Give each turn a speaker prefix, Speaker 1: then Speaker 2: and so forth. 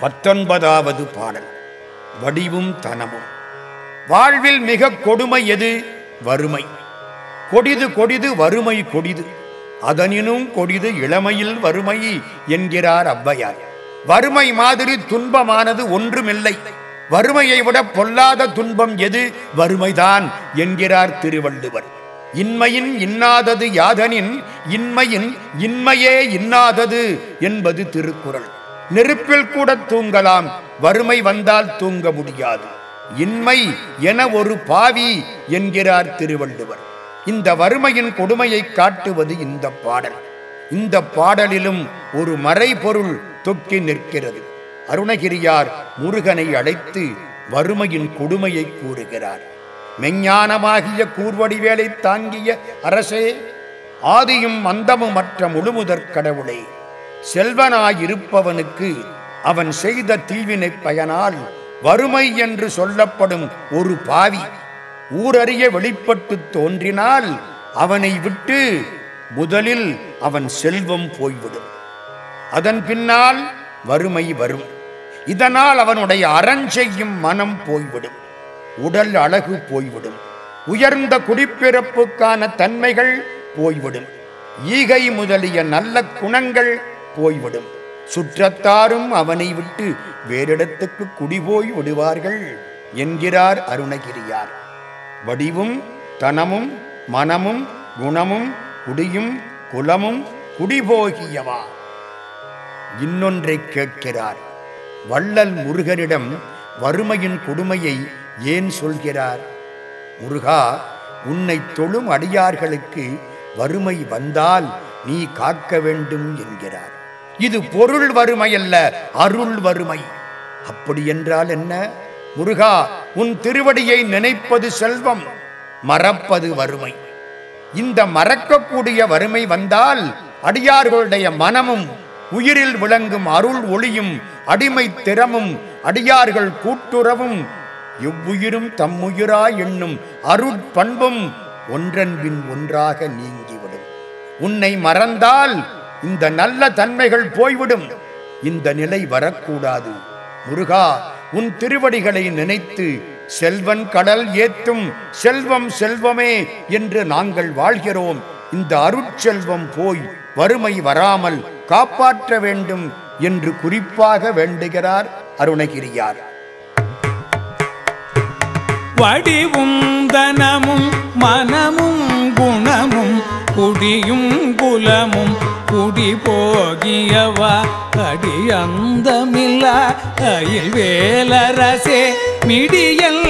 Speaker 1: பத்தொன்பதாவது பாடல். வடிவும் தனமும். வாழ்வில் மிக கொடுமை எது? வறுமை. கொடிது கொடிது வறுமை கொடிது. அதனினும் கொடிது இளமையில் வறுமை என்கிறார் அவ்வையார். வறுமை மாதிரி துன்பமானது ஒன்றுமில்லை. வறுமையை விட பொல்லாத துன்பம் எது? வறுமைதான் என்கிறார் திருவள்ளுவர். இன்மையின் இன்னாதது யாதனின் இன்மையின் இன்மையே இன்னாதது என்பது திருக்குறள். நெருப்பில் கூட தூங்கலாம். வறுமை வந்தால் தூங்க முடியாது. இன்மை என ஒரு பாவி என்கிறார் திருவள்ளுவர். இந்த வறுமையின் கொடுமையை காட்டுவது இந்த பாடல். இந்த பாடலிலும் ஒரு மறைபொருள் தொக்கி நிற்கிறது. அருணகிரியார் முருகனை அழைத்து வறுமையின் கொடுமையை கூறுகிறார். மெஞ்ஞானமாகிய கூர்வடிவேலை தாங்கிய அரசே ஆதியும் அந்தமும் மற்ற முழுமுதற் கடவுளே செல்வனாயிருப்பவனுக்கு அவன் செய்த தீவினை பயனால் வறுமை என்று சொல்லப்படும் ஒரு பாவி ஊரறிய வெளிப்பட்டு தோன்றினால் அவனை விட்டு முதலில் அவன் செல்வம் போய்விடும். அதன் பின்னால் வறுமை வரும். இதனால் அவனுடைய அறஞ்செய்யும் மனம் போய்விடும். உடல் அழகு போய்விடும். உயர்ந்த குடிப்பிறப்புக்கான தன்மைகள் போய்விடும். ஈகை முதலிய நல்ல குணங்கள் போய்விடும். சுற்றத்தாரும் அவனை விட்டு வேறிடத்துக்கு குடிபோய் விடுவார்கள் என்கிறார் அருணகிரியார். வடிவும் தனமும் மனமும் குணமும் குடியும் குலமும் குடிபோகியவா? இன்னொன்றை கேட்கிறார். வள்ளல் முருகனிடம் வறுமையின் கொடுமையை ஏன் சொல்கிறார்? முருகா உன்னை தொழும் அடியார்களுக்கு வறுமை வந்தால் நீ காக்க வேண்டும் என்கிறார். இது பொருள் வறுமை அல்ல அருள் வறுமை. அப்படி என்றால் என்ன? முருகா உன் திருவடியை நினைப்பது செல்வம் மறப்பது வறுமை. இந்த மறக்கக்கூடிய வறுமை வந்தால் அடியார்களுடைய மனமும் உயிரில் விளங்கும் அருள் ஒளியும் அடிமை திறமும் அடியார்கள் கூட்டுறவும் எவ்வுயிரும் தம்முயிரா என்னும் அருட்பண்பும் ஒன்றன்பின் ஒன்றாக நீங்கிவிடும். உன்னை மறந்தால் இந்த நல்ல தன்மைகள் போய்விடும். இந்த நிலை வரக்கூடாது. முருகா உன் திருவடிகளை நினைத்து செல்வன் கடல் ஏத்தும் செல்வம் செல்வமே என்று நாங்கள் வாழ்கிறோம். இந்த அருட்செல்வம் போய் வறுமை வராமல் காப்பாற்ற வேண்டும் என்று குறிப்பாக வேண்டுகிறார் அருணகிரியார்.
Speaker 2: வடிவும் தனமும் மனமும் குணமும் குடியும் குலமும் குடி போகியவா அடியந்தமில்ல அயில் வேலரசே மிடியல்